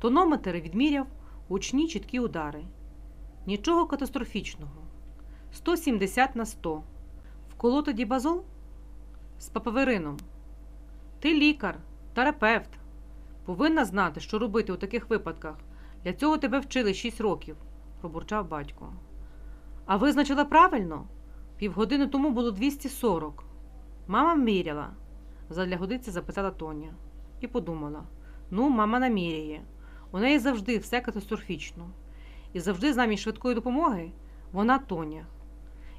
Тонометр відміряв гучні чіткі удари. Нічого катастрофічного. 170 на 100. Вколоти дібазол? З папаверином. Ти лікар, терапевт. Повинна знати, що робити у таких випадках. Для цього тебе вчили 6 років, пробурчав батько. А визначила правильно? Півгодини тому було 240. Мама міряла, задля годиці запитала Тоня. І подумала: ну, мама наміряє. У неї завжди все катастрофічно. І завжди замість швидкої допомоги вона Тоня.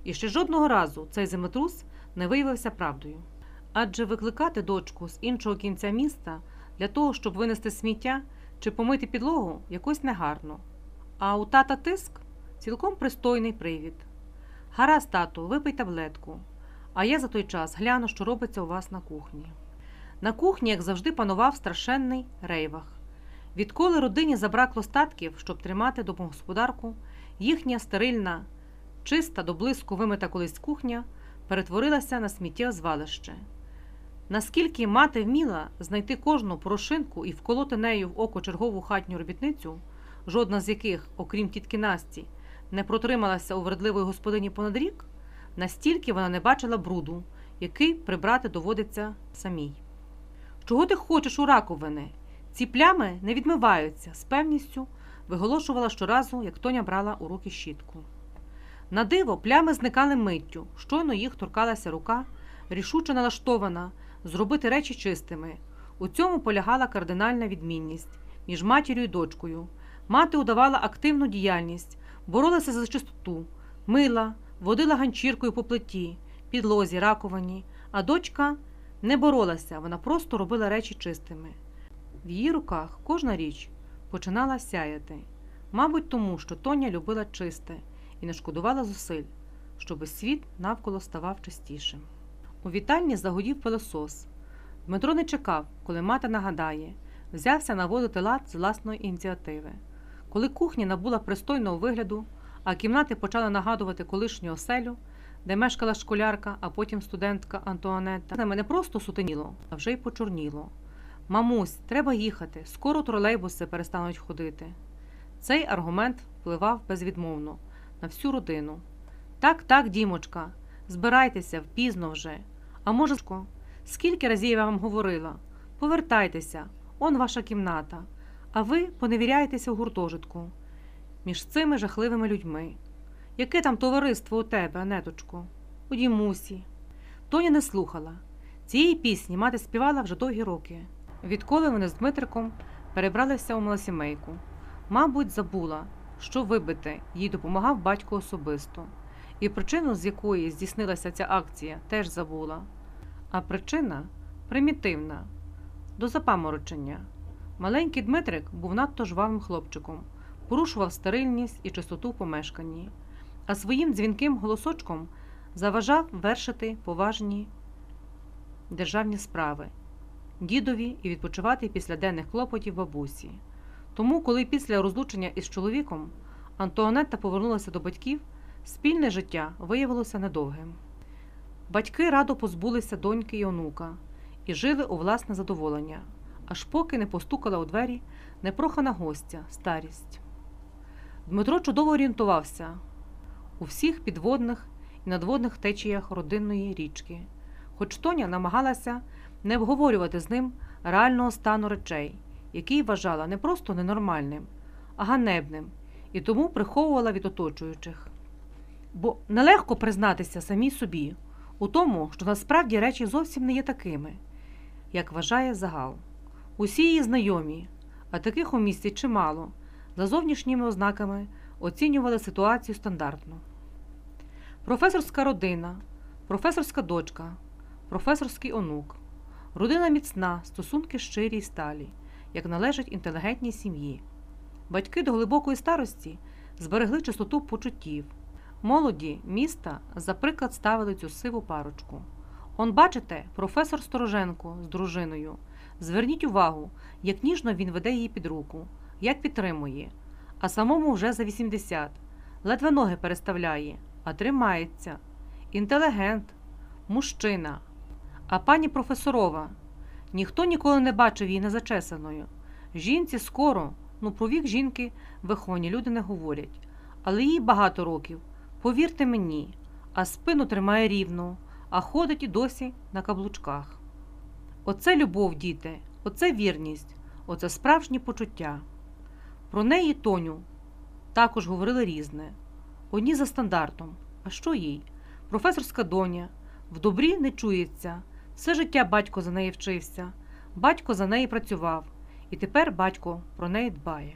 І ще жодного разу цей землетрус не виявився правдою. Адже викликати дочку з іншого кінця міста для того, щоб винести сміття чи помити підлогу, якось негарно. А у тата тиск цілком пристойний привід. Гаразд, тату, випий таблетку, а я за той час гляну, що робиться у вас на кухні. На кухні, як завжди, панував страшенний рейвах. Відколи родині забракло статків, щоб тримати домогосподарку, їхня стерильна, чиста до блиску вимита колись кухня перетворилася на сміттєзвалище. Наскільки мати вміла знайти кожну порошинку і вколоти нею в око чергову хатню робітницю, жодна з яких, окрім тітки Насті, не протрималася у вередливої господині понад рік, настільки вона не бачила бруду, який прибрати доводиться самій. Чого ти хочеш у раковини? Ці плями не відмиваються, з певністю виголошувала щоразу, як Тоня брала у руки щітку. На диво, плями зникали миттю, щойно їх торкалася рука, рішуче налаштована зробити речі чистими. У цьому полягала кардинальна відмінність між матір'ю і дочкою. Мати удавала активну діяльність, боролася за чистоту, мила, водила ганчіркою по плиті, підлозі, раковині, а дочка не боролася, вона просто робила речі чистими. В її руках кожна річ починала сяяти, мабуть, тому, що Тоня любила чисте і не шкодувала зусиль, щоби світ навколо ставав чистішим. У вітальні загудів пилосос. Дмитро не чекав, коли мати нагадає, взявся наводити лад з власної ініціативи. Коли кухня набула пристойного вигляду, а кімнати почали нагадувати колишню оселю, де мешкала школярка, а потім студентка Антуанетта, на мене просто сутеніло, а вже й почорніло. Мамусь, треба їхати, скоро тролейбуси перестануть ходити. Цей аргумент впливав безвідмовно на всю родину. Так, так, дімочка, збирайтеся впізно вже. А може, скільки разів я вам говорила? Повертайтеся, он ваша кімната, а ви поневіряєтеся у гуртожитку між цими жахливими людьми. Яке там товариство у тебе, Анеточко? У дімусі. Тоня не слухала. Цієї пісні мати співала вже довгі роки. Відколи вони з Дмитриком перебралися у малосімейку. Мабуть, забула, що вибити їй допомагав батько особисто, і причину, з якої здійснилася ця акція, теж забула. А причина примітивна до запаморочення. Маленький Дмитрик був надто жвавим хлопчиком, порушував стерильність і чистоту в помешканні, а своїм дзвінким голосочком заважав вершити поважні державні справи, дідові і відпочивати після денних клопотів бабусі. Тому, коли після розлучення із чоловіком Антуанетта повернулася до батьків, спільне життя виявилося недовгим. Батьки радо позбулися доньки й онука і жили у власне задоволення, аж поки не постукала у двері непрохана гостя, старість. Дмитро чудово орієнтувався у всіх підводних і надводних течіях родинної річки, хоч Тоня намагалася не обговорювати з ним реального стану речей, який вважала не просто ненормальним, а ганебним, і тому приховувала від оточуючих. Бо нелегко признатися самій собі у тому, що насправді речі зовсім не є такими, як вважає загал. Усі її знайомі, а таких у місті чимало, за зовнішніми ознаками оцінювали ситуацію стандартно. Професорська родина, професорська дочка, професорський онук, родина міцна, стосунки щирі й сталі, як належить інтелігентній сім'ї. Батьки до глибокої старості зберегли чистоту почуттів. Молоді міста за приклад ставили цю сиву парочку. Он, бачите, професор Стороженко з дружиною. Зверніть увагу, як ніжно він веде її під руку, як підтримує, а самому вже за 80, ледве ноги переставляє, а тримається. Інтелігент, мужчина. А пані професорова ніхто ніколи не бачив її незачесаною. Жінці скоро, ну про вік жінки виховані люди не говорять, але їй багато років, повірте мені, а спину тримає рівно, а ходить і досі на каблучках. Оце любов, діти, оце вірність, оце справжні почуття. Про неї Тоню також говорили різне. Одні за стандартом. А що їй? Професорська доня, в добрі не чується. Все життя батько за неї вчився, батько за неї працював, і тепер батько про неї дбає.